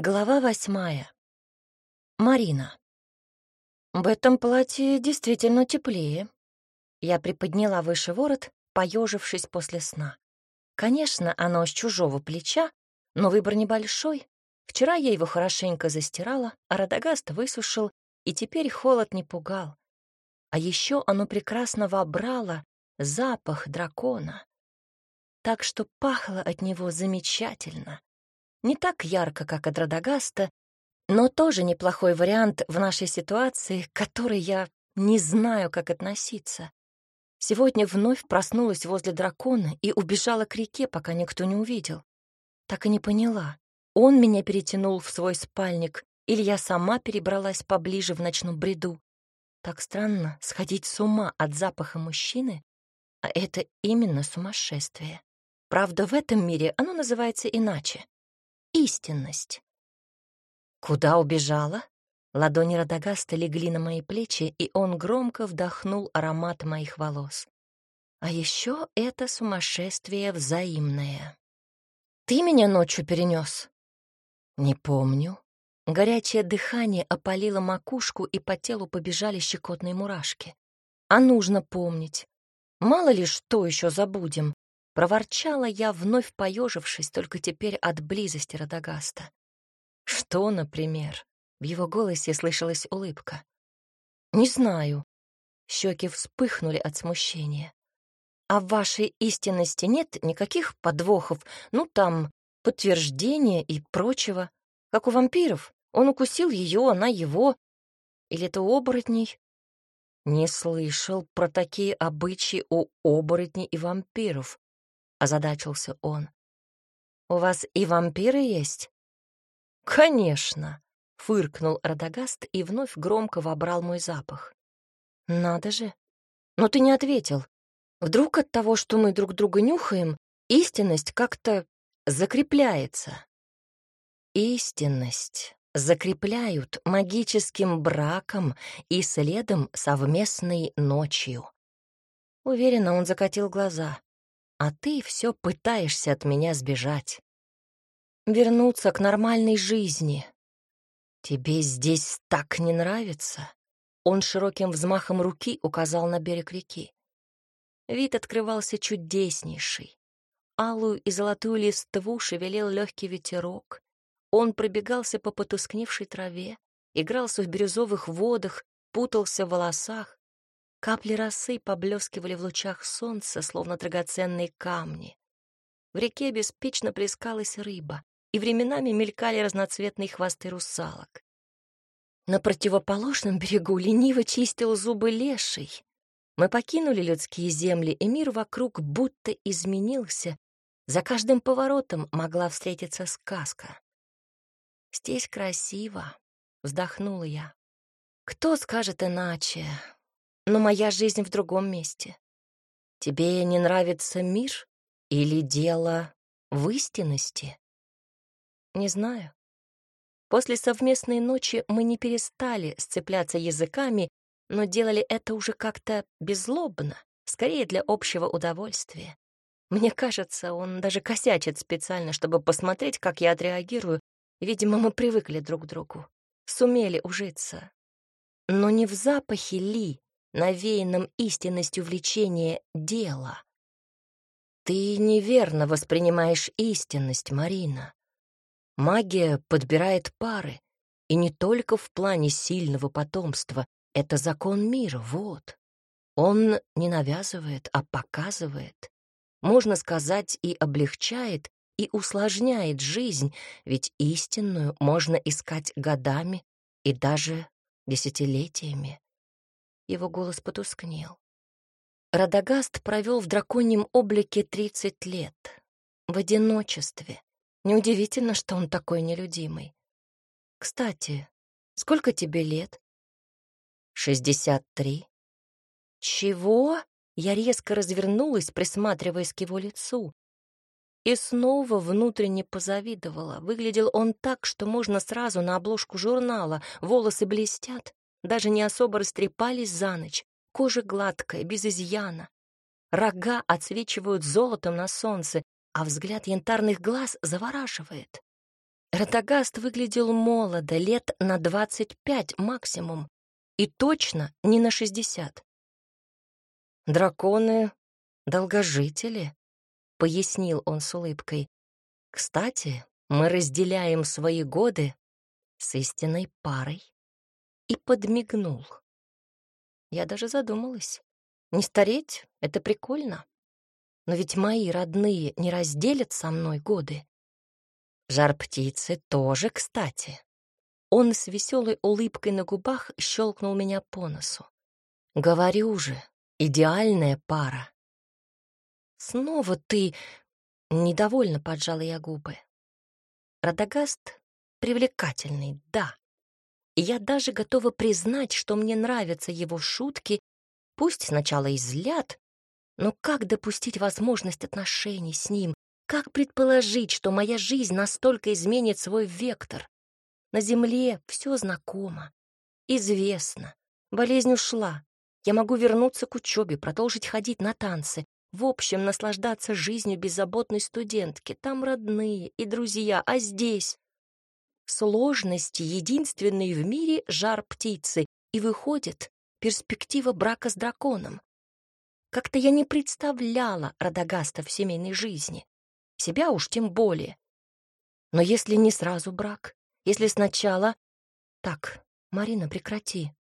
Глава восьмая. Марина. В этом платье действительно теплее. Я приподняла выше ворот, поежившись после сна. Конечно, оно с чужого плеча, но выбор небольшой. Вчера я его хорошенько застирала, а Радагаст высушил, и теперь холод не пугал. А еще оно прекрасно вобрало запах дракона. Так что пахло от него замечательно. Не так ярко, как от Радагаста, но тоже неплохой вариант в нашей ситуации, к которой я не знаю, как относиться. Сегодня вновь проснулась возле дракона и убежала к реке, пока никто не увидел. Так и не поняла, он меня перетянул в свой спальник или я сама перебралась поближе в ночном бреду. Так странно сходить с ума от запаха мужчины, а это именно сумасшествие. Правда, в этом мире оно называется иначе истинность. Куда убежала? Ладони Радагаста легли на мои плечи, и он громко вдохнул аромат моих волос. А еще это сумасшествие взаимное. Ты меня ночью перенес? Не помню. Горячее дыхание опалило макушку, и по телу побежали щекотные мурашки. А нужно помнить. Мало ли что еще забудем. Проворчала я, вновь поежившись, только теперь от близости Радагаста. Что, например? В его голосе слышалась улыбка. Не знаю. Щеки вспыхнули от смущения. А в вашей истинности нет никаких подвохов, ну там, подтверждения и прочего, как у вампиров. Он укусил ее, она его. Или это оборотней? Не слышал про такие обычаи у оборотней и вампиров. — озадачился он. «У вас и вампиры есть?» «Конечно!» — фыркнул Радагаст и вновь громко вобрал мой запах. «Надо же! Но ты не ответил. Вдруг от того, что мы друг друга нюхаем, истинность как-то закрепляется?» «Истинность закрепляют магическим браком и следом совместной ночью». Уверенно он закатил глаза а ты все пытаешься от меня сбежать. Вернуться к нормальной жизни. Тебе здесь так не нравится? Он широким взмахом руки указал на берег реки. Вид открывался чудеснейший. Алую и золотую листву шевелил легкий ветерок. Он пробегался по потускневшей траве, игрался в бирюзовых водах, путался в волосах, Капли росы поблескивали в лучах солнца, словно драгоценные камни. В реке беспечно плескалась рыба, и временами мелькали разноцветные хвосты русалок. На противоположном берегу лениво чистил зубы леший. Мы покинули людские земли, и мир вокруг будто изменился. За каждым поворотом могла встретиться сказка. «Здесь красиво», — вздохнула я. «Кто скажет иначе? Но моя жизнь в другом месте. Тебе не нравится мир или дело в истинности? Не знаю. После совместной ночи мы не перестали сцепляться языками, но делали это уже как-то беззлобно, скорее для общего удовольствия. Мне кажется, он даже косячит специально, чтобы посмотреть, как я отреагирую. Видимо, мы привыкли друг к другу, сумели ужиться. Но не в запахе ли навеянном истинностью влечения дела. Ты неверно воспринимаешь истинность, Марина. Магия подбирает пары, и не только в плане сильного потомства. Это закон мира, вот. Он не навязывает, а показывает. Можно сказать, и облегчает, и усложняет жизнь, ведь истинную можно искать годами и даже десятилетиями. Его голос потускнел. Радагаст провел в драконьем облике 30 лет. В одиночестве. Неудивительно, что он такой нелюдимый. Кстати, сколько тебе лет? Шестьдесят три. Чего? Я резко развернулась, присматриваясь к его лицу. И снова внутренне позавидовала. Выглядел он так, что можно сразу на обложку журнала. Волосы блестят, даже не особо растрепались за ночь, кожа гладкая, без изъяна. Рога отсвечивают золотом на солнце, а взгляд янтарных глаз завораживает. Радогаст выглядел молодо, лет на двадцать пять максимум, и точно не на шестьдесят. «Драконы — долгожители», — пояснил он с улыбкой. «Кстати, мы разделяем свои годы с истинной парой». И подмигнул. Я даже задумалась. Не стареть — это прикольно. Но ведь мои родные не разделят со мной годы. Жар птицы тоже, кстати. Он с веселой улыбкой на губах щелкнул меня по носу. Говорю же, идеальная пара. Снова ты... Недовольно поджала я губы. Радагаст привлекательный, да. Я даже готова признать, что мне нравятся его шутки, пусть сначала и злят, но как допустить возможность отношений с ним? Как предположить, что моя жизнь настолько изменит свой вектор? На земле все знакомо, известно. Болезнь ушла. Я могу вернуться к учебе, продолжить ходить на танцы, в общем, наслаждаться жизнью беззаботной студентки. Там родные и друзья, а здесь... Сложности единственный в мире жар птицы, и выходит перспектива брака с драконом. Как-то я не представляла Радагаста в семейной жизни. Себя уж тем более. Но если не сразу брак, если сначала... Так, Марина, прекрати.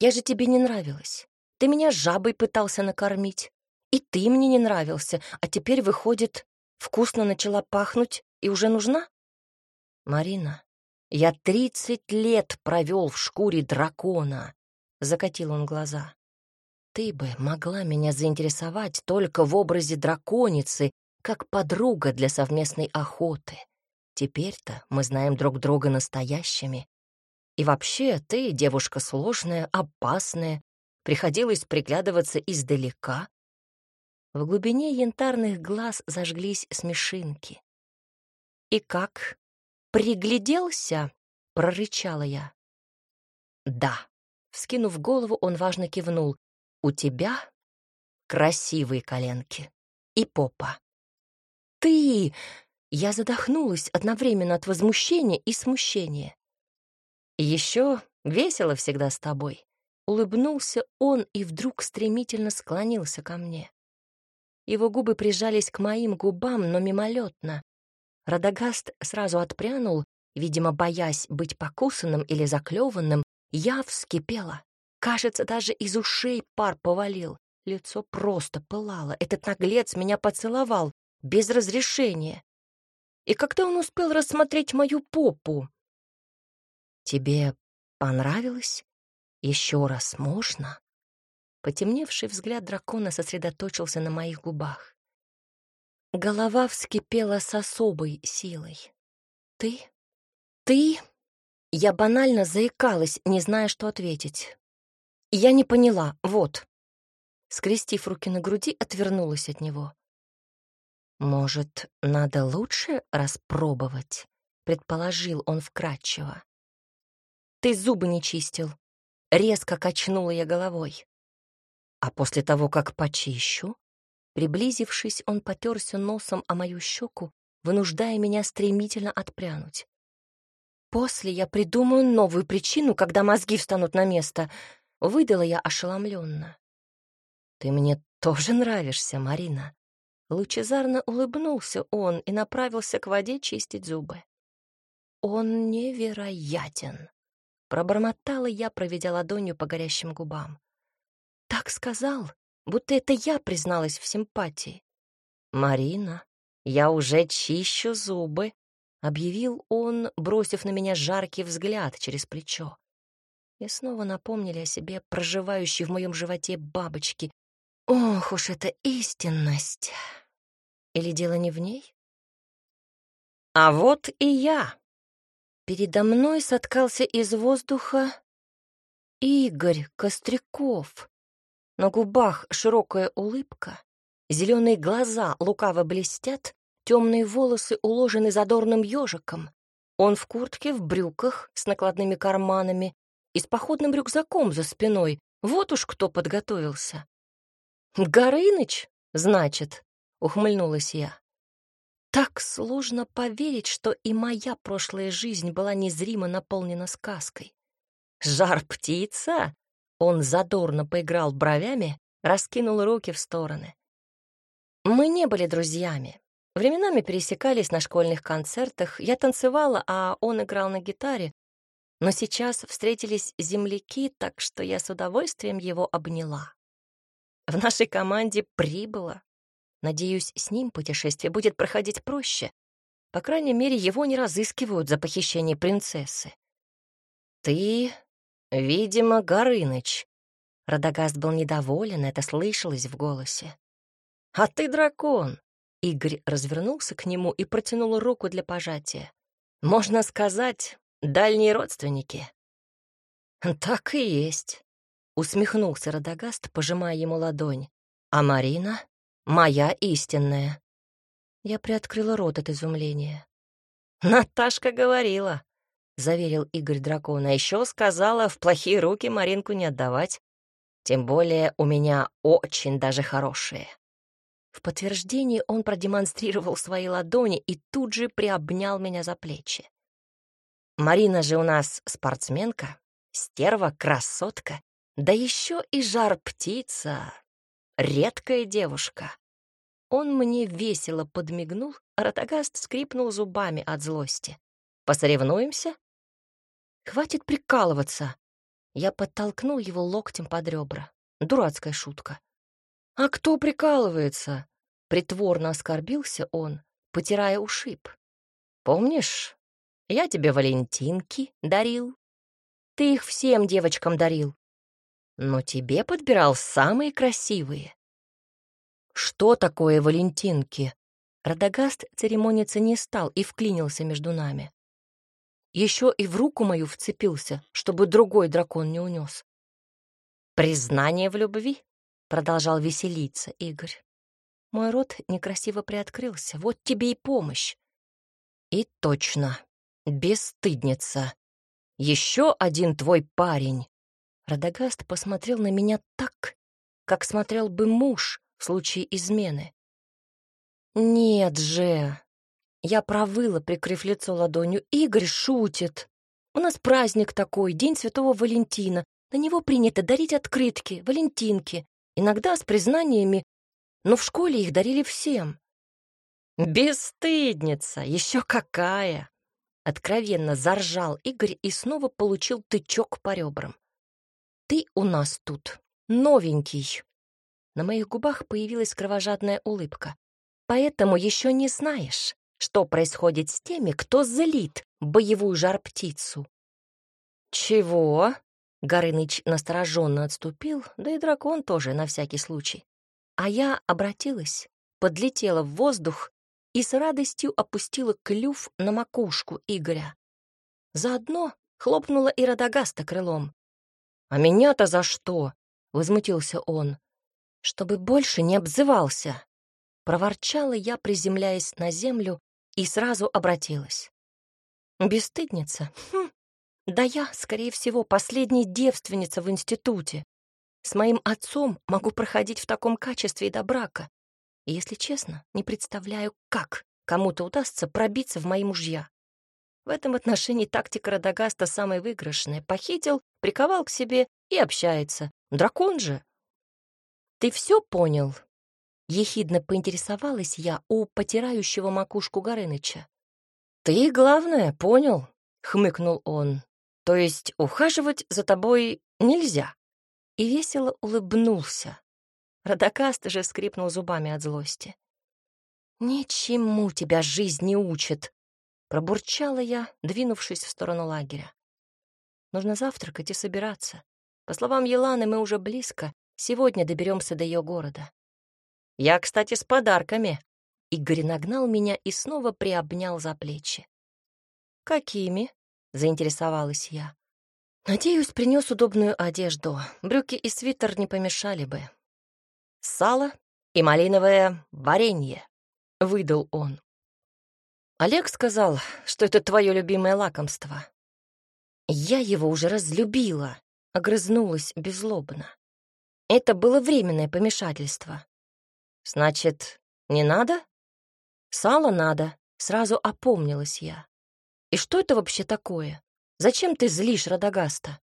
Я же тебе не нравилась. Ты меня жабой пытался накормить. И ты мне не нравился, а теперь, выходит, вкусно начала пахнуть и уже нужна? Марина, я тридцать лет провел в шкуре дракона, — закатил он глаза. Ты бы могла меня заинтересовать только в образе драконицы, как подруга для совместной охоты. Теперь-то мы знаем друг друга настоящими. И вообще, ты девушка сложная, опасная, приходилось приглядываться издалека, в глубине янтарных глаз зажглись смешинки. «И как? Пригляделся?» — прорычала я. «Да». Вскинув голову, он важно кивнул. «У тебя красивые коленки и попа». «Ты!» Я задохнулась одновременно от возмущения и смущения. «Еще весело всегда с тобой», — улыбнулся он и вдруг стремительно склонился ко мне. Его губы прижались к моим губам, но мимолетно. Радагаст сразу отпрянул, видимо, боясь быть покусанным или заклеванным. Я вскипела. Кажется, даже из ушей пар повалил. Лицо просто пылало. Этот наглец меня поцеловал, без разрешения. И когда он успел рассмотреть мою попу? «Тебе понравилось? Еще раз можно?» Потемневший взгляд дракона сосредоточился на моих губах. Голова вскипела с особой силой. «Ты? Ты?» Я банально заикалась, не зная, что ответить. Я не поняла, вот. Скрестив руки на груди, отвернулась от него. «Может, надо лучше распробовать?» — предположил он вкратчиво. «Ты зубы не чистил». Резко качнула я головой. А после того, как почищу, приблизившись, он потерся носом о мою щеку, вынуждая меня стремительно отпрянуть. После я придумаю новую причину, когда мозги встанут на место. Выдала я ошеломленно. Ты мне тоже нравишься, Марина. Лучезарно улыбнулся он и направился к воде чистить зубы. Он невероятен. Пробормотала я, проведя ладонью по горящим губам. Так сказал, будто это я призналась в симпатии. «Марина, я уже чищу зубы», — объявил он, бросив на меня жаркий взгляд через плечо. И снова напомнили о себе проживающей в моем животе бабочки. Ох уж эта истинность! Или дело не в ней? А вот и я. Передо мной соткался из воздуха Игорь Костряков. На губах широкая улыбка, зеленые глаза лукаво блестят, темные волосы уложены задорным ежиком. Он в куртке, в брюках с накладными карманами и с походным рюкзаком за спиной. Вот уж кто подготовился. «Горыныч, значит», — ухмыльнулась я. Так сложно поверить, что и моя прошлая жизнь была незримо наполнена сказкой. «Жар-птица?» Он задорно поиграл бровями, раскинул руки в стороны. Мы не были друзьями. Временами пересекались на школьных концертах. Я танцевала, а он играл на гитаре. Но сейчас встретились земляки, так что я с удовольствием его обняла. В нашей команде прибыло. Надеюсь, с ним путешествие будет проходить проще. По крайней мере, его не разыскивают за похищение принцессы. «Ты, видимо, Горыныч». Радагаст был недоволен, это слышалось в голосе. «А ты дракон!» Игорь развернулся к нему и протянул руку для пожатия. «Можно сказать, дальние родственники». «Так и есть», — усмехнулся Радагаст, пожимая ему ладонь. «А Марина моя истинная». Я приоткрыла рот от изумления. «Наташка говорила», — заверил Игорь дракона. «Еще сказала, в плохие руки Маринку не отдавать. Тем более у меня очень даже хорошие». В подтверждение он продемонстрировал свои ладони и тут же приобнял меня за плечи. «Марина же у нас спортсменка, стерва, красотка, да еще и жар-птица, редкая девушка». Он мне весело подмигнул, а Ротагаст скрипнул зубами от злости. «Посоревнуемся?» «Хватит прикалываться!» Я подтолкнул его локтем под ребра. Дурацкая шутка. «А кто прикалывается?» Притворно оскорбился он, потирая ушиб. «Помнишь, я тебе валентинки дарил? Ты их всем девочкам дарил. Но тебе подбирал самые красивые». «Что такое валентинки?» Радагаст церемониться не стал и вклинился между нами. Еще и в руку мою вцепился, чтобы другой дракон не унес. «Признание в любви?» Продолжал веселиться Игорь. Мой рот некрасиво приоткрылся. Вот тебе и помощь. И точно, бесстыдница. Еще один твой парень. Радагаст посмотрел на меня так, как смотрел бы муж в случае измены. Нет же. Я провыла, прикрыв лицо ладонью. Игорь шутит. У нас праздник такой, День Святого Валентина. На него принято дарить открытки, валентинки. Иногда с признаниями, но в школе их дарили всем. «Бесстыдница! Еще какая!» Откровенно заржал Игорь и снова получил тычок по ребрам. «Ты у нас тут новенький». На моих губах появилась кровожадная улыбка. «Поэтому еще не знаешь, что происходит с теми, кто злит боевую жар-птицу». «Чего?» Горыныч настороженно отступил, да и дракон тоже на всякий случай. А я обратилась, подлетела в воздух и с радостью опустила клюв на макушку Игоря. Заодно хлопнула и Радагаста крылом. «А меня-то за что?» — возмутился он. «Чтобы больше не обзывался». Проворчала я, приземляясь на землю, и сразу обратилась. «Бесстыдница? Хм, да я, скорее всего, последняя девственница в институте. С моим отцом могу проходить в таком качестве и до брака. Если честно, не представляю, как кому-то удастся пробиться в мои мужья. В этом отношении тактика Радагаста самая выигрышная. Похитил, приковал к себе и общается. Дракон же. Ты все понял? Ехидно поинтересовалась я у потирающего макушку Горыныча. Ты, главное, понял, хмыкнул он. То есть ухаживать за тобой нельзя. И весело улыбнулся. Радакаст же скрипнул зубами от злости. «Ничему тебя жизнь не учит», — пробурчала я, двинувшись в сторону лагеря. «Нужно завтракать и собираться. По словам Еланы, мы уже близко. Сегодня доберемся до ее города». «Я, кстати, с подарками». Игорь нагнал меня и снова приобнял за плечи. «Какими?» заинтересовалась я. Надеюсь, принес удобную одежду. Брюки и свитер не помешали бы. Сало и малиновое варенье, выдал он. Олег сказал, что это твое любимое лакомство. Я его уже разлюбила, огрызнулась беззлобно. Это было временное помешательство. Значит, не надо? Сало надо, сразу опомнилась я. И что это вообще такое? Зачем ты злишь Радагаста?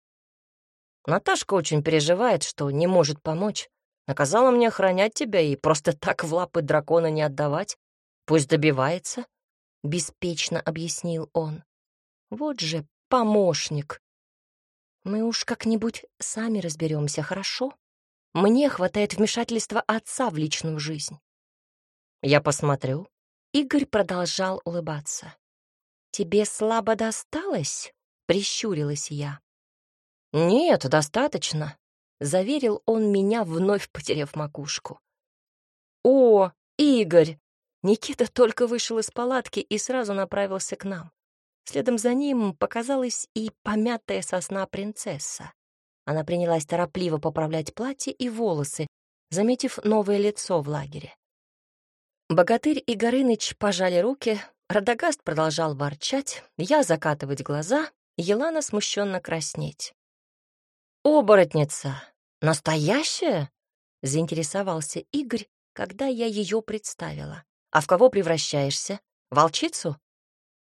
Наташка очень переживает, что не может помочь. Наказала мне охранять тебя и просто так в лапы дракона не отдавать. Пусть добивается, — беспечно объяснил он. Вот же помощник. Мы уж как-нибудь сами разберемся, хорошо? Мне хватает вмешательства отца в личную жизнь. Я посмотрю. Игорь продолжал улыбаться. «Тебе слабо досталось?» — прищурилась я. «Нет, достаточно», — заверил он меня, вновь потеряв макушку. «О, Игорь!» Никита только вышел из палатки и сразу направился к нам. Следом за ним показалась и помятая сосна принцесса. Она принялась торопливо поправлять платье и волосы, заметив новое лицо в лагере. Богатырь и Горыныч пожали руки, Радагаст продолжал ворчать, я закатывать глаза, Елана смущенно краснеть. «Оборотница! Настоящая?» — заинтересовался Игорь, когда я ее представила. «А в кого превращаешься? Волчицу?»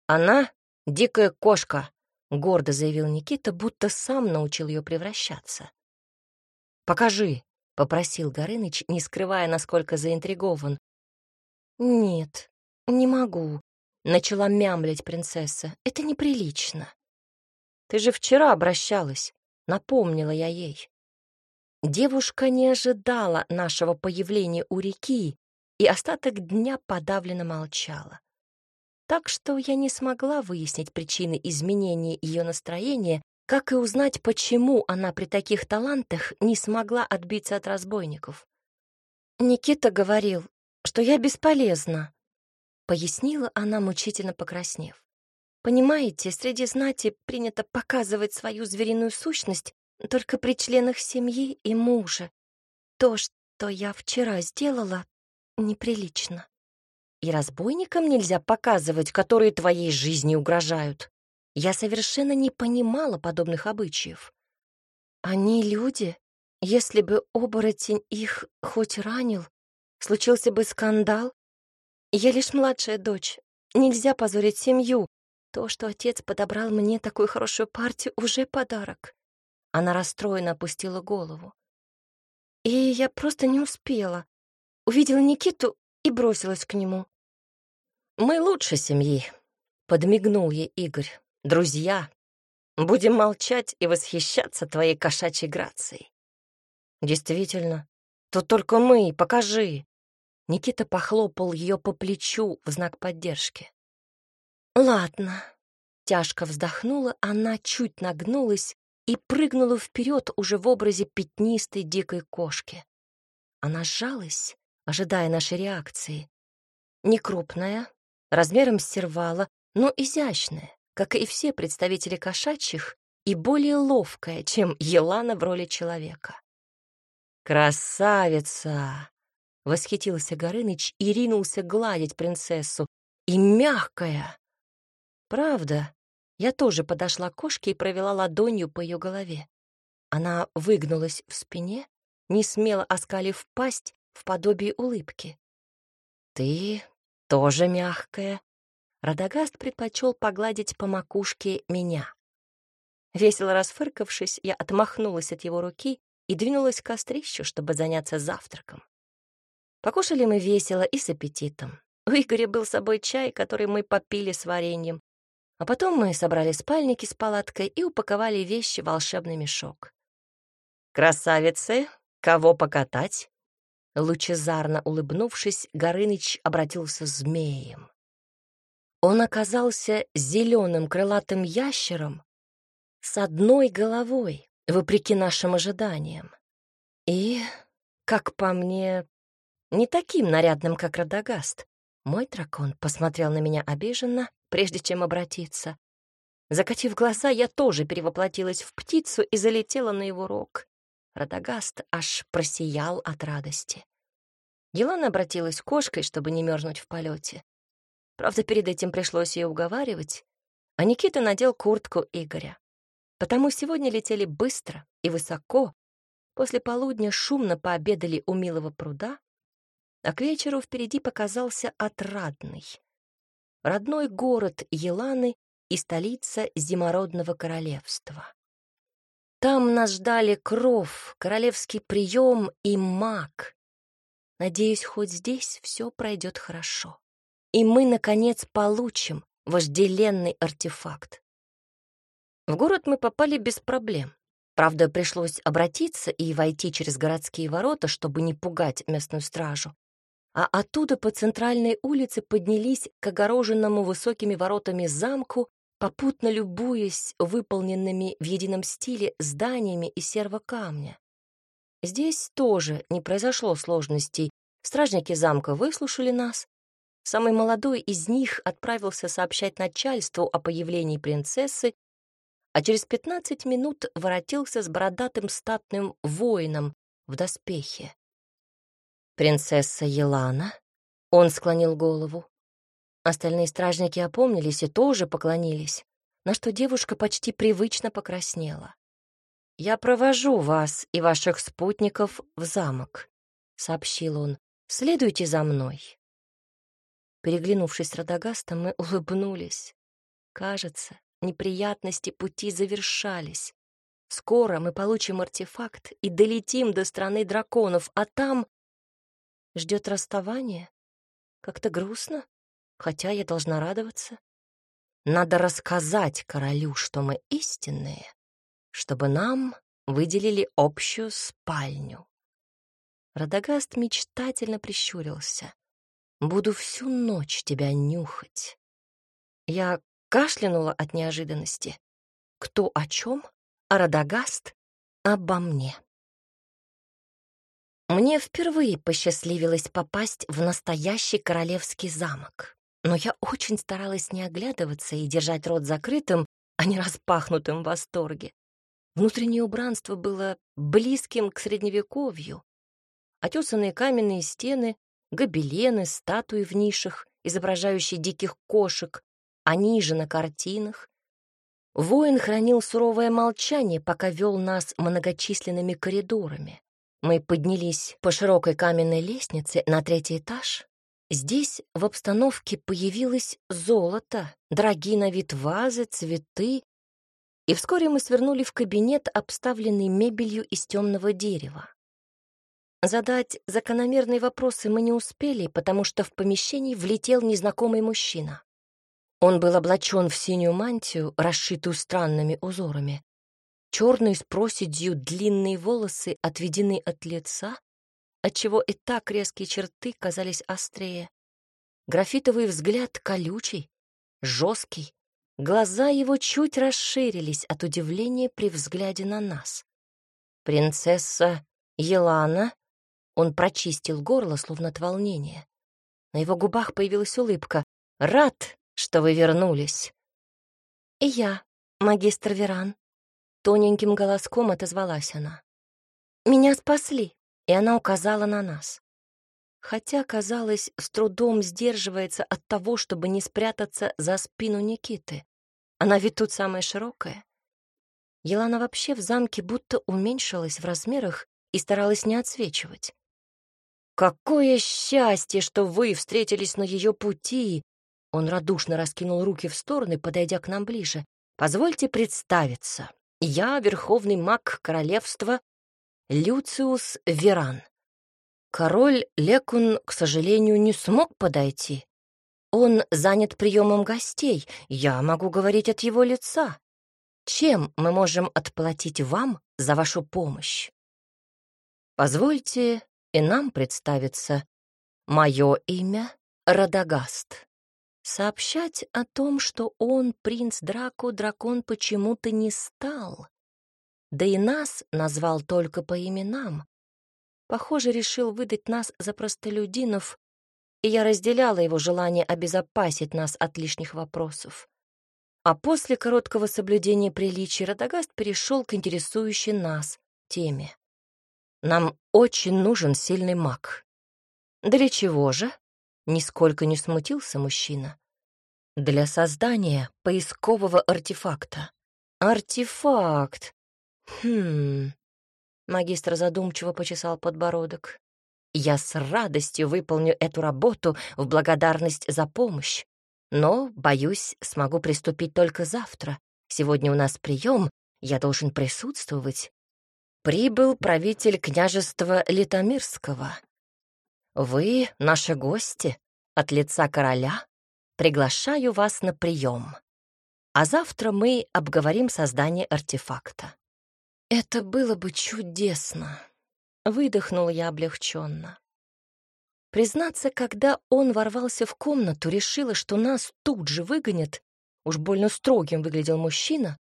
«Она — дикая кошка», — гордо заявил Никита, будто сам научил ее превращаться. «Покажи», — попросил Горыныч, не скрывая, насколько заинтригован. «Нет, не могу», — начала мямлить принцесса. «Это неприлично». «Ты же вчера обращалась», напомнила я ей. Девушка не ожидала нашего появления у реки и остаток дня подавленно молчала. Так что я не смогла выяснить причины изменения ее настроения, как и узнать, почему она при таких талантах не смогла отбиться от разбойников. Никита говорил, что я бесполезна, пояснила она, мучительно покраснев. Понимаете, среди знати принято показывать свою звериную сущность только при членах семьи и мужа. То, что я вчера сделала, неприлично. И разбойникам нельзя показывать, которые твоей жизни угрожают. Я совершенно не понимала подобных обычаев. Они люди. Если бы оборотень их хоть ранил, случился бы скандал. Я лишь младшая дочь. Нельзя позорить семью, то, что отец подобрал мне такую хорошую партию, уже подарок. Она расстроенно опустила голову. И я просто не успела. Увидела Никиту и бросилась к нему. «Мы лучше семьи», — подмигнул ей Игорь. «Друзья, будем молчать и восхищаться твоей кошачьей грацией». «Действительно, тут только мы, покажи». Никита похлопал ее по плечу в знак поддержки. «Ладно». Тяжко вздохнула, она чуть нагнулась и прыгнула вперед уже в образе пятнистой дикой кошки. Она сжалась, ожидая нашей реакции. Не крупная, размером с сервала, но изящная, как и все представители кошачьих, и более ловкая, чем Елана в роли человека. «Красавица!» — восхитился Горыныч и ринулся гладить принцессу. «И мягкая!» Правда, я тоже подошла к кошке и провела ладонью по ее голове. Она выгнулась в спине, не смело оскалив пасть в подобии улыбки. «Ты тоже мягкая». Радагаст предпочел погладить по макушке меня. Весело расфыркавшись, я отмахнулась от его руки и двинулась к кострищу, чтобы заняться завтраком. Покушали мы весело и с аппетитом. У Игоря был с собой чай, который мы попили с вареньем, а потом мы собрали спальники с палаткой и упаковали вещи в волшебный мешок. «Красавицы, кого покатать?» Лучезарно улыбнувшись, Горыныч обратился змеем. Он оказался зеленым крылатым ящером с одной головой, вопреки нашим ожиданиям. И, как по мне, не таким нарядным, как Радагаст. Мой дракон посмотрел на меня обиженно прежде чем обратиться. Закатив глаза, я тоже перевоплотилась в птицу и залетела на его рог. Радагаст аж просиял от радости. Елана обратилась кошкой, чтобы не мерзнуть в полете. Правда, перед этим пришлось ее уговаривать, а Никита надел куртку Игоря. Потому сегодня летели быстро и высоко. После полудня шумно пообедали у милого пруда, а к вечеру впереди показался Отрадный. Родной город Еланы и столица Зимородного королевства. Там нас ждали кров, королевский прием и маг. Надеюсь, хоть здесь все пройдет хорошо. И мы, наконец, получим вожделенный артефакт. В город мы попали без проблем. Правда, пришлось обратиться и войти через городские ворота, чтобы не пугать местную стражу. А оттуда по центральной улице поднялись к огороженному высокими воротами замку, попутно любуясь выполненными в едином стиле зданиями из серого камня. Здесь тоже не произошло сложностей. Стражники замка выслушали нас. Самый молодой из них отправился сообщать начальству о появлении принцессы а через пятнадцать минут воротился с бородатым статным воином в доспехе. «Принцесса Елана?» Он склонил голову. Остальные стражники опомнились и тоже поклонились, на что девушка почти привычно покраснела. «Я провожу вас и ваших спутников в замок», — сообщил он. «Следуйте за мной». Переглянувшись с Радагастом, мы улыбнулись. Кажется, Неприятности пути завершались. Скоро мы получим артефакт и долетим до страны драконов, а там ждет расставание. Как-то грустно, хотя я должна радоваться. Надо рассказать королю, что мы истинные, чтобы нам выделили общую спальню. Радагаст мечтательно прищурился. «Буду всю ночь тебя нюхать». Я кашлянула от неожиданности. Кто о чем? А Радагаст обо мне. Мне впервые посчастливилось попасть в настоящий королевский замок. Но я очень старалась не оглядываться и держать рот закрытым, а не распахнутым в восторге. Внутреннее убранство было близким к средневековью. Отесанные каменные стены, гобелены, статуи в нишах, изображающие диких кошек, а ниже на картинах. Воин хранил суровое молчание, пока вел нас многочисленными коридорами. Мы поднялись по широкой каменной лестнице на третий этаж. Здесь в обстановке появилось золото, дорогие на вид вазы, цветы, и вскоре мы свернули в кабинет, обставленный мебелью из темного дерева. Задать закономерные вопросы мы не успели, потому что в помещении влетел незнакомый мужчина. Он был облачен в синюю мантию, расшитую странными узорами. Черные с проседью длинные волосы отведены от лица, отчего и так резкие черты казались острее. Графитовый взгляд колючий, жесткий. Глаза его чуть расширились от удивления при взгляде на нас. «Принцесса Елана?» Он прочистил горло, словно от волнения. На его губах появилась улыбка. «Рад что вы вернулись». «И я, магистр Веран», — тоненьким голоском отозвалась она. «Меня спасли», и она указала на нас. Хотя, казалось, с трудом сдерживается от того, чтобы не спрятаться за спину Никиты. Она ведь тут самая широкая. Елана вообще в замке будто уменьшилась в размерах и старалась не отсвечивать. «Какое счастье, что вы встретились на ее пути!» Он радушно раскинул руки в стороны, подойдя к нам ближе. «Позвольте представиться. Я верховный маг королевства Люциус Веран. Король Лекун, к сожалению, не смог подойти. Он занят приемом гостей, я могу говорить от его лица. Чем мы можем отплатить вам за вашу помощь? Позвольте и нам представиться. Мое имя — Радагаст. Сообщать о том, что он принц Драко, дракон почему-то не стал. Да и нас назвал только по именам. Похоже, решил выдать нас за простолюдинов, и я разделяла его желание обезопасить нас от лишних вопросов. А после короткого соблюдения приличий Радагаст перешел к интересующей нас теме. Нам очень нужен сильный маг. Для чего же? Нисколько не смутился мужчина. Для создания поискового артефакта. Артефакт. Хм. Магистр задумчиво почесал подбородок. я с радостью выполню эту работу в благодарность за помощь. Но, боюсь, смогу приступить только завтра. Сегодня у нас прием, я должен присутствовать. Прибыл правитель княжества Литомирского. Вы наши гости от лица короля. Приглашаю вас на прием. А завтра мы обговорим создание артефакта. Это было бы чудесно. Выдохнула я облегченно. Признаться, когда он ворвался в комнату, решила, что нас тут же выгонят. Уж больно строгим выглядел мужчина.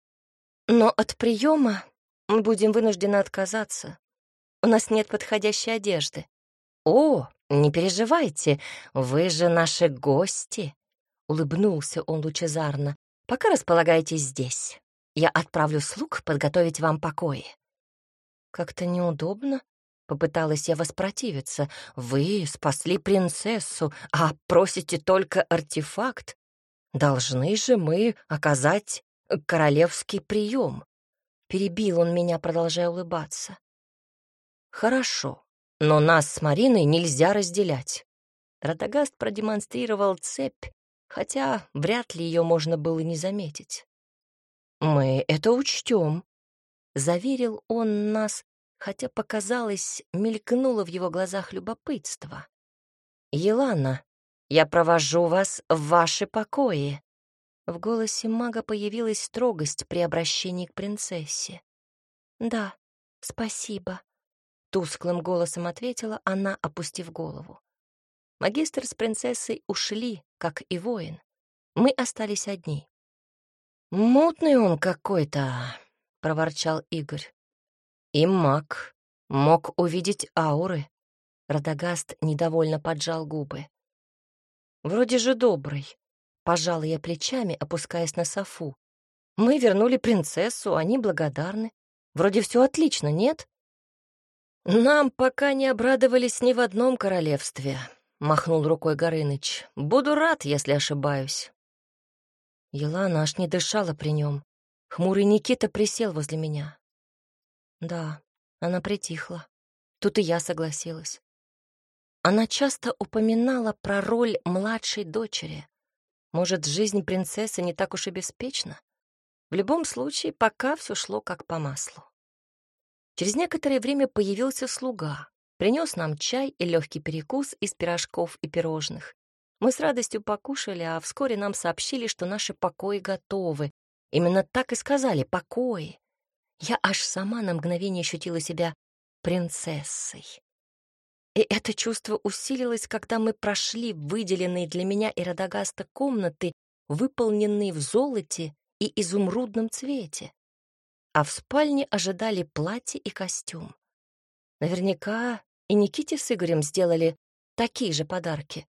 Но от приема мы будем вынуждены отказаться. У нас нет подходящей одежды. О, не переживайте, вы же наши гости. Улыбнулся он лучезарно. Пока располагайтесь здесь. Я отправлю слуг подготовить вам покои. Как-то неудобно, Попыталась я воспротивиться. «Вы спасли принцессу, а просите только артефакт. Должны же мы оказать королевский прием». Перебил он меня, продолжая улыбаться. «Хорошо, но нас с Мариной нельзя разделять». Радагаст продемонстрировал цепь, хотя вряд ли ее можно было не заметить. «Мы это учтем», — заверил он нас, хотя, показалось, мелькнуло в его глазах любопытство. «Елана, я провожу вас в ваши покои». В голосе мага появилась строгость при обращении к принцессе. «Да, спасибо», — тусклым голосом ответила она, опустив голову. Магистр с принцессой ушли, как и воин. Мы остались одни. «Мутный он какой-то», — проворчал Игорь. И маг мог увидеть ауры. Радагаст недовольно поджал губы. Вроде же добрый. Пожала я плечами, опускаясь на софу. Мы вернули принцессу, они благодарны. Вроде все отлично, нет? Нам пока не обрадовались ни в одном королевстве, махнул рукой Горыныч. Буду рад, если ошибаюсь. Елана аж не дышала при нем. Хмурый Никита присел возле меня. Да, она притихла. Тут и я согласилась. Она часто упоминала про роль младшей дочери. Может, жизнь принцессы не так уж и беспечна? В любом случае, пока все шло как по маслу. Через некоторое время появился слуга, принес нам чай и легкий перекус из пирожков и пирожных. Мы с радостью покушали, а вскоре нам сообщили, что наши покои готовы. Именно так и сказали — покои. Я аж сама на мгновение ощутила себя принцессой. И это чувство усилилось, когда мы прошли выделенные для меня и Радагаста комнаты, выполненные в золоте и изумрудном цвете. А в спальне ожидали платье и костюм. Наверняка и Никите с Игорем сделали такие же подарки.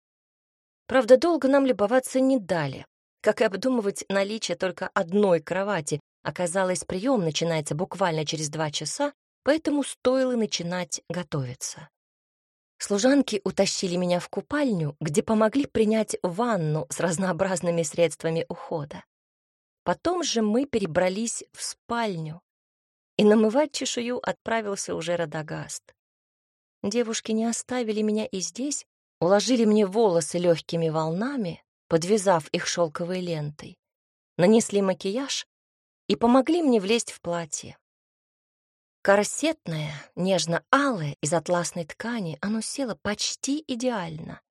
Правда, долго нам любоваться не дали, как и обдумывать наличие только одной кровати, Оказалось, прием начинается буквально через два часа, поэтому стоило начинать готовиться. Служанки утащили меня в купальню, где помогли принять ванну с разнообразными средствами ухода. Потом же мы перебрались в спальню, и намывать чешую отправился уже Радагаст. Девушки не оставили меня и здесь, уложили мне волосы легкими волнами, подвязав их шелковой лентой, нанесли макияж и помогли мне влезть в платье. Корсетное, нежно-алое, из атласной ткани, оно село почти идеально.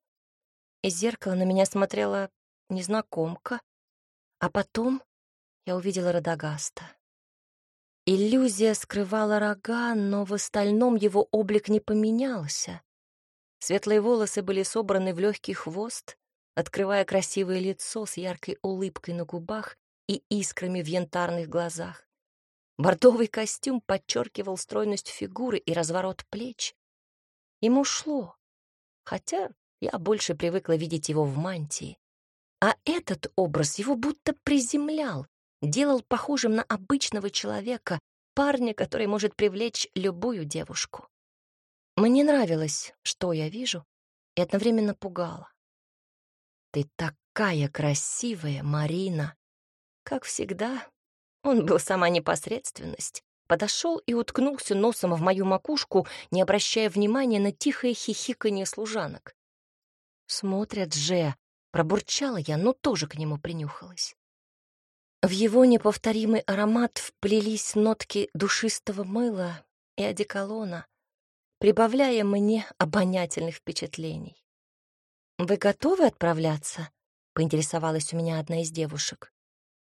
Из зеркала на меня смотрела незнакомка, а потом я увидела Радагаста. Иллюзия скрывала рога, но в остальном его облик не поменялся. Светлые волосы были собраны в легкий хвост, открывая красивое лицо с яркой улыбкой на губах и искрами в янтарных глазах. Бордовый костюм подчеркивал стройность фигуры и разворот плеч. Ему шло, хотя я больше привыкла видеть его в мантии. А этот образ его будто приземлял, делал похожим на обычного человека, парня, который может привлечь любую девушку. Мне нравилось, что я вижу, и одновременно пугало. «Ты такая красивая, Марина!» Как всегда, он был сама непосредственность, подошел и уткнулся носом в мою макушку, не обращая внимания на тихое хихиканье служанок. «Смотрят же!» — пробурчала я, но тоже к нему принюхалась. В его неповторимый аромат вплелись нотки душистого мыла и одеколона, прибавляя мне обонятельных впечатлений. «Вы готовы отправляться?» — поинтересовалась у меня одна из девушек.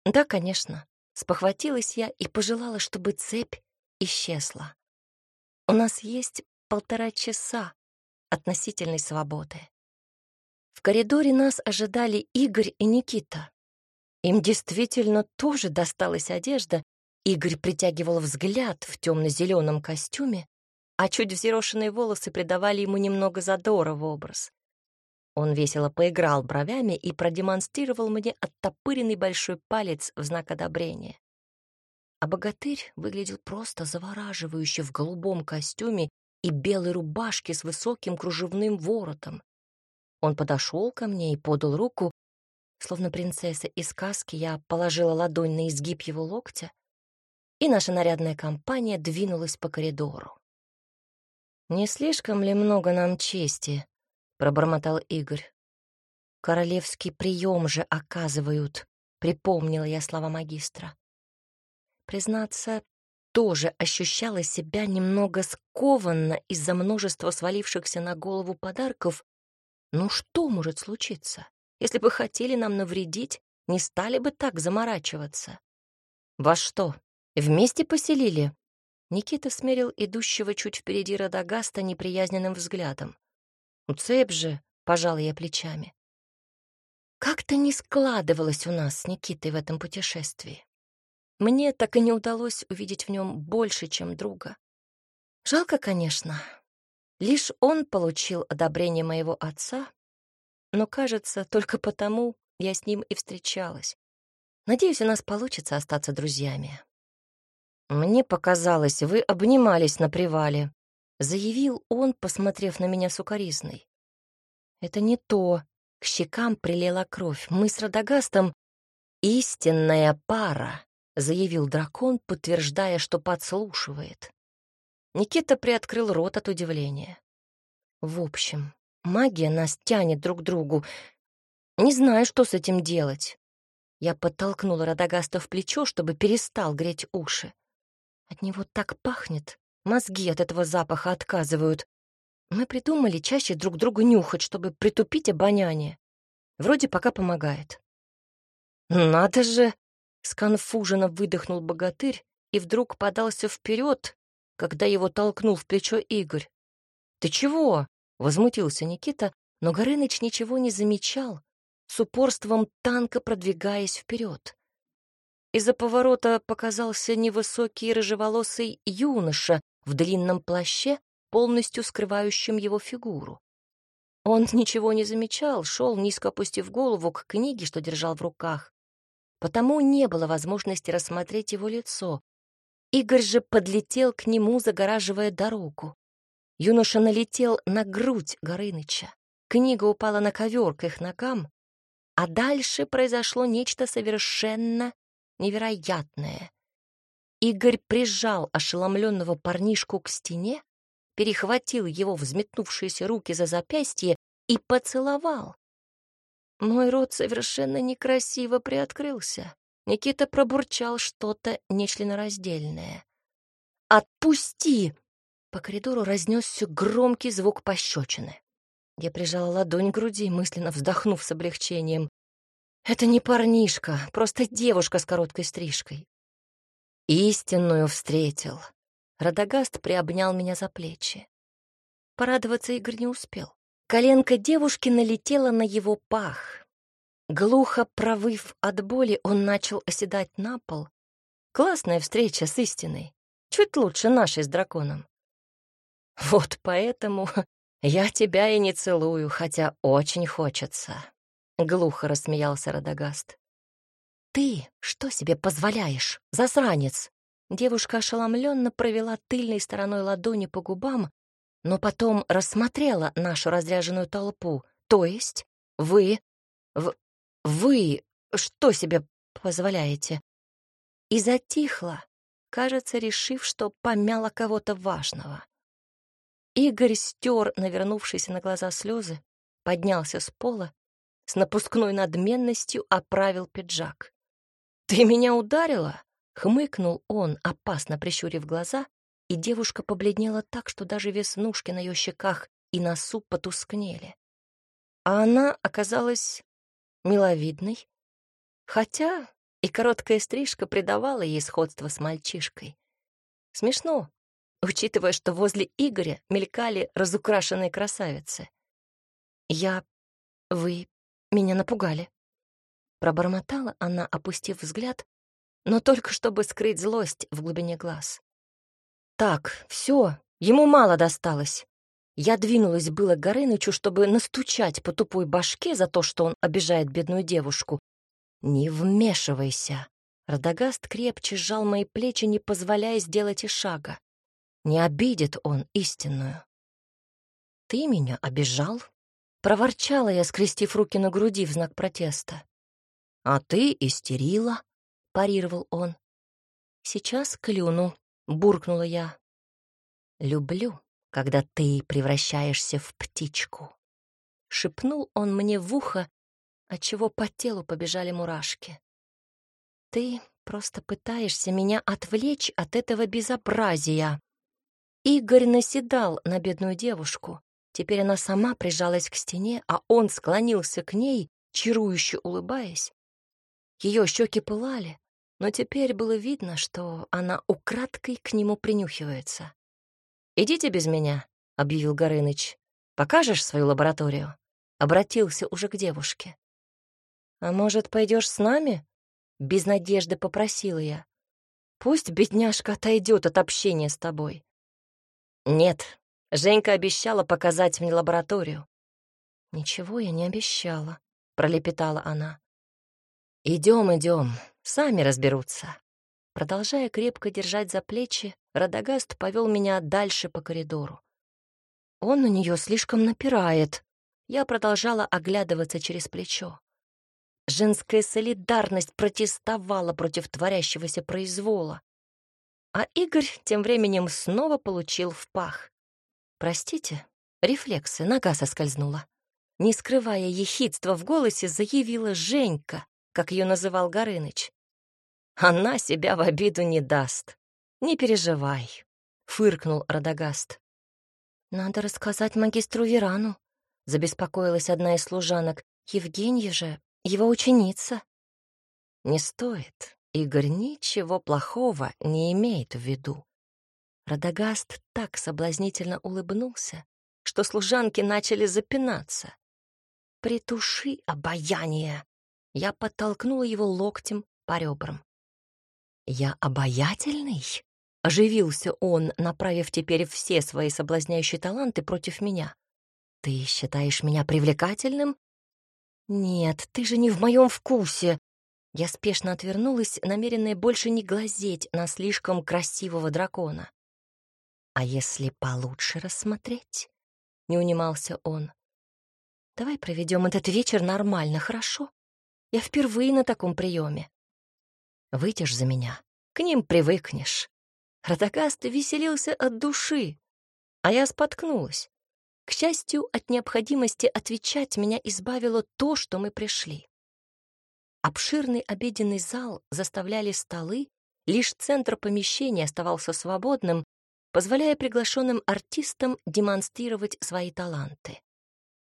«Да, конечно». Спохватилась я и пожелала, чтобы цепь исчезла. У нас есть полтора часа относительной свободы. В коридоре нас ожидали Игорь и Никита. Им действительно тоже досталась одежда. Игорь притягивал взгляд в темно-зеленом костюме, а чуть взъерошенные волосы придавали ему немного задора в образ. Он весело поиграл бровями и продемонстрировал мне оттопыренный большой палец в знак одобрения. А богатырь выглядел просто завораживающе в голубом костюме и белой рубашке с высоким кружевным воротом. Он подошел ко мне и подал руку. Словно принцесса из сказки, я положила ладонь на изгиб его локтя, и наша нарядная компания двинулась по коридору. «Не слишком ли много нам чести?» — пробормотал Игорь. «Королевский прием же оказывают», — припомнила я слова магистра. Признаться, тоже ощущала себя немного скованно из-за множества свалившихся на голову подарков ну что может случиться? Если бы хотели нам навредить, не стали бы так заморачиваться. Во что, вместе поселили? Никита смерил идущего чуть впереди Радагаста неприязненным взглядом. «Ну, цепь же, пожал я плечами. Как-то не складывалось у нас с Никитой в этом путешествии. Мне так и не удалось увидеть в нем больше, чем друга. Жалко, конечно, Лишь он получил одобрение моего отца, но, кажется, только потому я с ним и встречалась. Надеюсь, у нас получится остаться друзьями. «Мне показалось, вы обнимались на привале», — заявил он, посмотрев на меня сукоризной. «Это не то. К щекам прилила кровь. Мы с Радагастом истинная пара», — заявил дракон, подтверждая, что подслушивает. Никита приоткрыл рот от удивления. В общем, магия нас тянет друг к другу. Не знаю, что с этим делать. Я подтолкнула Радагаста в плечо, чтобы перестал греть уши. От него так пахнет, мозги от этого запаха отказывают. Мы придумали чаще друг друга нюхать, чтобы притупить обоняние. Вроде пока помогает. «Надо же!» — сконфуженно выдохнул богатырь и вдруг подался вперед, когда его толкнул в плечо Игорь. «Ты чего?» — возмутился Никита, но Горыныч ничего не замечал, с упорством танка продвигаясь вперед. Из-за поворота показался невысокий рыжеволосый юноша в длинном плаще, полностью скрывающем его фигуру. Он ничего не замечал, шел, низко опустив голову к книге, что держал в руках. Потому не было возможности рассмотреть его лицо, Игорь же подлетел к нему, загораживая дорогу. Юноша налетел на грудь Горыныча. Книга упала на ковер к их ногам, а дальше произошло нечто совершенно невероятное. Игорь прижал ошеломленного парнишку к стене, перехватил его взметнувшиеся руки за запястье и поцеловал. Мой рот совершенно некрасиво приоткрылся. Никита пробурчал что-то нечленораздельное. «Отпусти!» По коридору разнесся громкий звук пощечины. Я прижала ладонь к груди, мысленно вздохнув с облегчением. «Это не парнишка, просто девушка с короткой стрижкой». «Истинную встретил». Радагаст приобнял меня за плечи. Порадоваться Игорь не успел. Коленка девушки налетела на его пах, Глухо провыв от боли, он начал оседать на пол. Классная встреча с истиной. Чуть лучше нашей с драконом. Вот поэтому я тебя и не целую, хотя очень хочется. Глухо рассмеялся Радагаст. Ты что себе позволяешь, засранец? Девушка ошеломленно провела тыльной стороной ладони по губам, но потом рассмотрела нашу разряженную толпу. То есть вы в вы что себе позволяете?» И затихла, кажется, решив, что помяла кого-то важного. Игорь стер навернувшиеся на глаза слезы, поднялся с пола, с напускной надменностью оправил пиджак. «Ты меня ударила?» — хмыкнул он, опасно прищурив глаза, и девушка побледнела так, что даже веснушки на ее щеках и носу потускнели. А она оказалась миловидной, хотя и короткая стрижка придавала ей сходство с мальчишкой. Смешно, учитывая, что возле Игоря мелькали разукрашенные красавицы. «Я... вы меня напугали». Пробормотала она, опустив взгляд, но только чтобы скрыть злость в глубине глаз. «Так, все, ему мало досталось». Я двинулась было к Горынычу, чтобы настучать по тупой башке за то, что он обижает бедную девушку. «Не вмешивайся!» Радагаст крепче сжал мои плечи, не позволяя сделать и шага. Не обидит он истинную. «Ты меня обижал?» Проворчала я, скрестив руки на груди в знак протеста. «А ты истерила?» — парировал он. «Сейчас клюну», — буркнула я. «Люблю, когда ты превращаешься в птичку», — шепнул он мне в ухо, отчего по телу побежали мурашки. «Ты просто пытаешься меня отвлечь от этого безобразия». Игорь наседал на бедную девушку. Теперь она сама прижалась к стене, а он склонился к ней, чарующе улыбаясь. Ее щеки пылали, но теперь было видно, что она украдкой к нему принюхивается. «Идите без меня», — объявил Горыныч. «Покажешь свою лабораторию?» Обратился уже к девушке. «А может, пойдешь с нами?» Без надежды попросила я. «Пусть бедняжка отойдет от общения с тобой». «Нет, Женька обещала показать мне лабораторию». «Ничего я не обещала», — пролепетала она. Идем, идем, сами разберутся». Продолжая крепко держать за плечи, Радагаст повел меня дальше по коридору. Он на нее слишком напирает. Я продолжала оглядываться через плечо. Женская солидарность протестовала против творящегося произвола. А Игорь тем временем снова получил в пах. «Простите, рефлексы, нога соскользнула». Не скрывая ехидства в голосе, заявила Женька, как ее называл Горыныч. Она себя в обиду не даст. Не переживай, фыркнул Радагаст. Надо рассказать магистру Верану, забеспокоилась одна из служанок. Евгения же, его ученица. Не стоит. Игорь ничего плохого не имеет в виду. Радагаст так соблазнительно улыбнулся, что служанки начали запинаться. «Притуши обаяние!» Я подтолкнула его локтем по ребрам. «Я обаятельный?» — оживился он, направив теперь все свои соблазняющие таланты против меня. «Ты считаешь меня привлекательным?» «Нет, ты же не в моем вкусе!» Я спешно отвернулась, намеренная больше не глазеть на слишком красивого дракона. «А если получше рассмотреть?» — не унимался он. «Давай проведем этот вечер нормально, хорошо?» Я впервые на таком приеме. Выйдешь за меня, к ним привыкнешь. Радагаст веселился от души, а я споткнулась. К счастью, от необходимости отвечать меня избавило то, что мы пришли. Обширный обеденный зал заставляли столы, лишь центр помещения оставался свободным, позволяя приглашенным артистам демонстрировать свои таланты.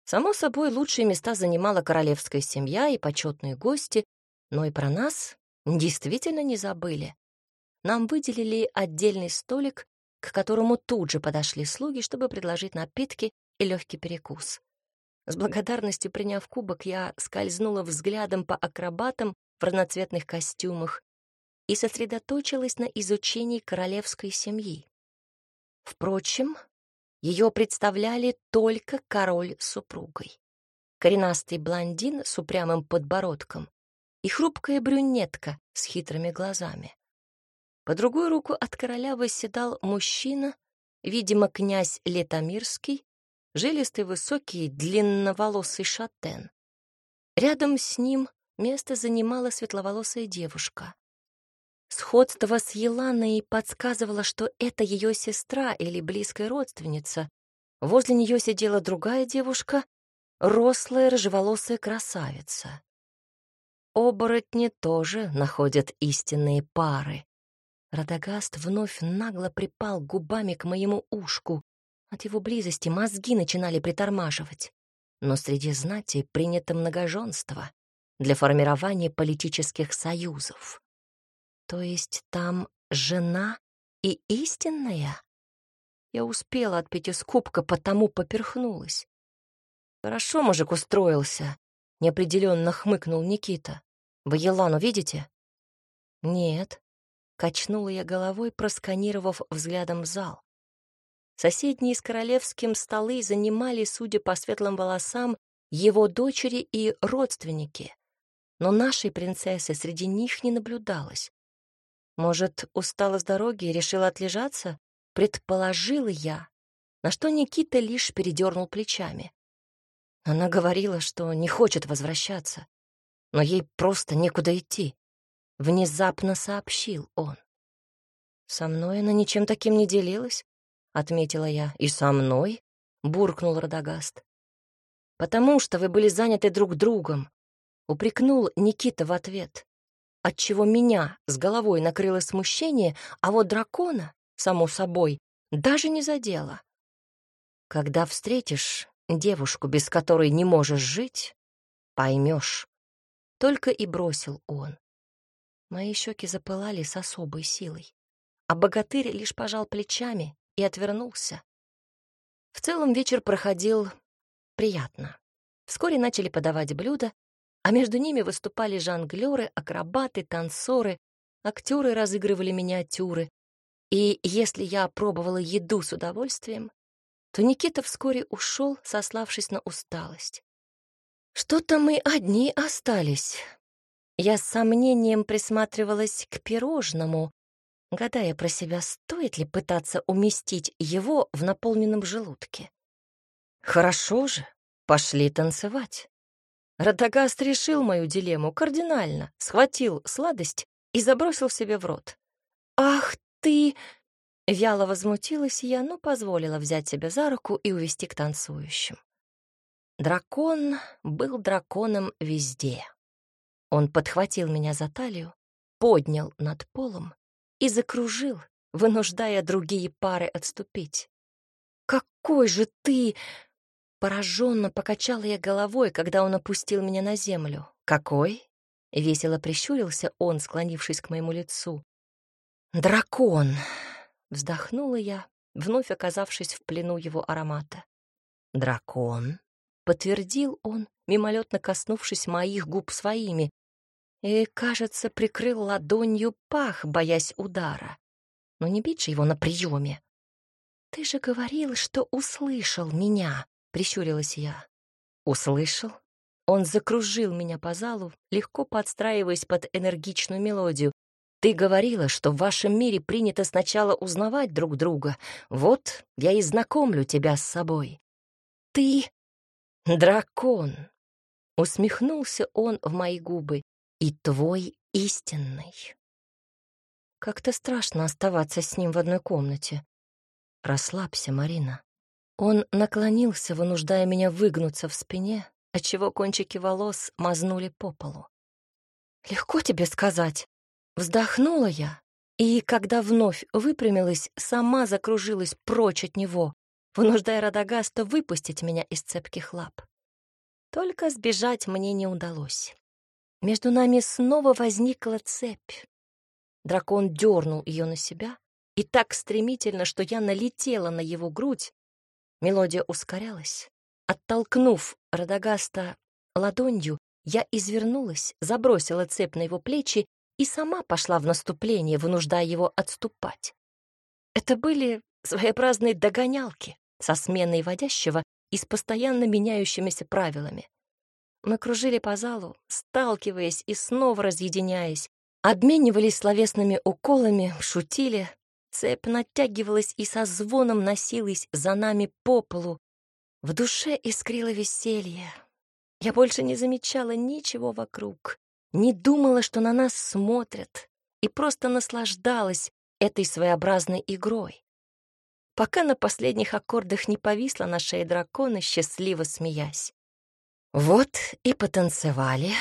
Само собой, лучшие места занимала королевская семья и почетные гости, но и про нас действительно не забыли. Нам выделили отдельный столик, к которому тут же подошли слуги, чтобы предложить напитки и легкий перекус. С благодарностью приняв кубок, я скользнула взглядом по акробатам в разноцветных костюмах и сосредоточилась на изучении королевской семьи. Впрочем, ее представляли только король с супругой. Коренастый блондин с упрямым подбородком и хрупкая брюнетка с хитрыми глазами. По другую руку от короля восседал мужчина, видимо, князь Летомирский, жилистый, высокий, длинноволосый шатен. Рядом с ним место занимала светловолосая девушка. Сходство с Еланой подсказывало, что это ее сестра или близкая родственница. Возле нее сидела другая девушка, рослая рыжеволосая красавица. Оборотни тоже находят истинные пары. Радагаст вновь нагло припал губами к моему ушку. От его близости мозги начинали притормаживать. Но среди знати принято многоженство для формирования политических союзов. То есть там жена и истинная? Я успела отпить из кубка, потому поперхнулась. Хорошо мужик устроился, неопределенно хмыкнул Никита. Вы Елану видите? Нет. Качнула я головой, просканировав взглядом зал. Соседние с королевским столы занимали, судя по светлым волосам, его дочери и родственники. Но нашей принцессы среди них не наблюдалось. Может, устала с дороги и решила отлежаться? Предположила я, на что Никита лишь передернул плечами. Она говорила, что не хочет возвращаться, но ей просто некуда идти. Внезапно сообщил он. «Со мной она ничем таким не делилась», — отметила я. «И со мной?» — буркнул Радагаст. «Потому что вы были заняты друг другом», — упрекнул Никита в ответ, отчего меня с головой накрыло смущение, а вот дракона, само собой, даже не задело. «Когда встретишь девушку, без которой не можешь жить, поймешь», — только и бросил он. Мои щеки запылали с особой силой, а богатырь лишь пожал плечами и отвернулся. В целом вечер проходил приятно. Вскоре начали подавать блюда, а между ними выступали жонглёры, акробаты, танцоры, актеры разыгрывали миниатюры. И если я пробовала еду с удовольствием, то Никита вскоре ушел, сославшись на усталость. Что-то мы одни остались, я с сомнением присматривалась к пирожному, гадая про себя, стоит ли пытаться уместить его в наполненном желудке. Хорошо же, пошли танцевать. Радагаст решил мою дилемму кардинально, схватил сладость и забросил себе в рот. «Ах ты!» Вяло возмутилась я, но позволила взять себя за руку и увести к танцующим. Дракон был драконом везде. Он подхватил меня за талию, поднял над полом и закружил, вынуждая другие пары отступить. «Какой же ты!» Пораженно покачала я головой, когда он опустил меня на землю. «Какой?» — весело прищурился он, склонившись к моему лицу. «Дракон!» — вздохнула я, вновь оказавшись в плену его аромата. «Дракон!» — подтвердил он, мимолетно коснувшись моих губ своими, и, кажется, прикрыл ладонью пах, боясь удара. Но не бить же его на приеме. «Ты же говорил, что услышал меня», — прищурилась я. «Услышал?» Он закружил меня по залу, легко подстраиваясь под энергичную мелодию. «Ты говорила, что в вашем мире принято сначала узнавать друг друга. Вот я и знакомлю тебя с собой». «Ты...» «Дракон!» Усмехнулся он в мои губы и твой истинный. Как-то страшно оставаться с ним в одной комнате. Расслабься, Марина. Он наклонился, вынуждая меня выгнуться в спине, отчего кончики волос мазнули по полу. «Легко тебе сказать». Вздохнула я, и, когда вновь выпрямилась, сама закружилась прочь от него, вынуждая Радагаста выпустить меня из цепких лап. Только сбежать мне не удалось. Между нами снова возникла цепь. Дракон дернул ее на себя, и так стремительно, что я налетела на его грудь. Мелодия ускорялась. Оттолкнув Радагаста ладонью, я извернулась, забросила цепь на его плечи и сама пошла в наступление, вынуждая его отступать. Это были своеобразные догонялки со сменой водящего и с постоянно меняющимися правилами. Мы кружили по залу, сталкиваясь и снова разъединяясь, обменивались словесными уколами, шутили. Цепь натягивалась и со звоном носилась за нами по полу. В душе искрило веселье. Я больше не замечала ничего вокруг, не думала, что на нас смотрят, и просто наслаждалась этой своеобразной игрой. Пока на последних аккордах не повисла на шее дракона, счастливо смеясь. Вот и потанцевали.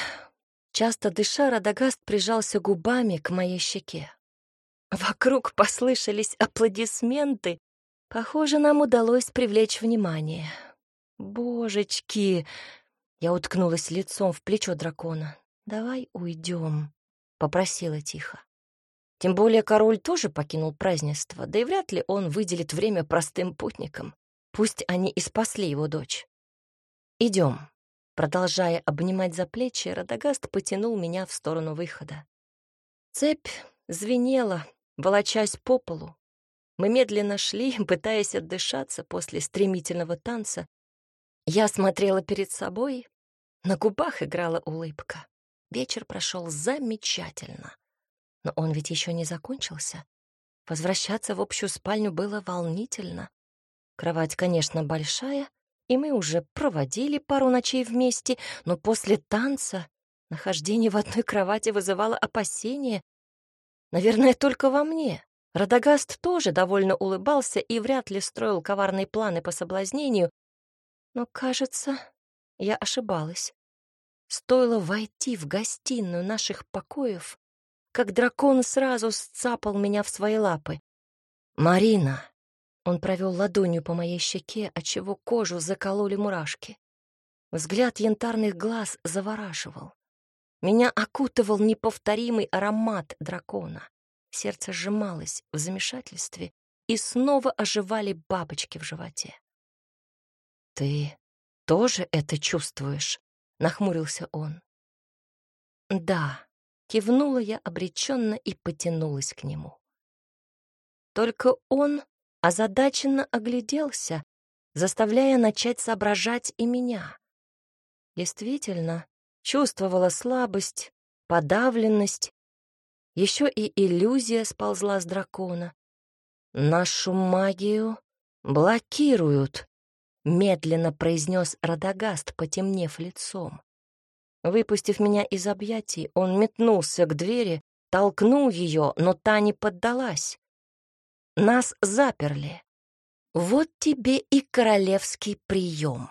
Часто дыша, Радагаст прижался губами к моей щеке. Вокруг послышались аплодисменты. Похоже, нам удалось привлечь внимание. Божечки! Я уткнулась лицом в плечо дракона. «Давай уйдем», — попросила тихо. Тем более король тоже покинул празднество, да и вряд ли он выделит время простым путникам. Пусть они и спасли его дочь. Идем. Продолжая обнимать за плечи, Радагаст потянул меня в сторону выхода. Цепь звенела, волочась по полу. Мы медленно шли, пытаясь отдышаться после стремительного танца. Я смотрела перед собой, на губах играла улыбка. Вечер прошел замечательно. Но он ведь еще не закончился. Возвращаться в общую спальню было волнительно. Кровать, конечно, большая, и мы уже проводили пару ночей вместе, но после танца нахождение в одной кровати вызывало опасения, Наверное, только во мне. Радагаст тоже довольно улыбался и вряд ли строил коварные планы по соблазнению, но, кажется, я ошибалась. Стоило войти в гостиную наших покоев, как дракон сразу сцапал меня в свои лапы. «Марина!» Он провел ладонью по моей щеке, отчего кожу закололи мурашки. Взгляд янтарных глаз завораживал. Меня окутывал неповторимый аромат дракона. Сердце сжималось в замешательстве, и снова оживали бабочки в животе. «Ты тоже это чувствуешь?» — нахмурился он. «Да», — кивнула я обреченно и потянулась к нему. Только он озадаченно огляделся, заставляя начать соображать и меня. Действительно, Чувствовала слабость, подавленность. Еще и иллюзия сползла с дракона. «Нашу магию блокируют», — медленно произнес Радагаст, потемнев лицом. Выпустив меня из объятий, он метнулся к двери, толкнул ее, но та не поддалась. Нас заперли. Вот тебе и королевский прием.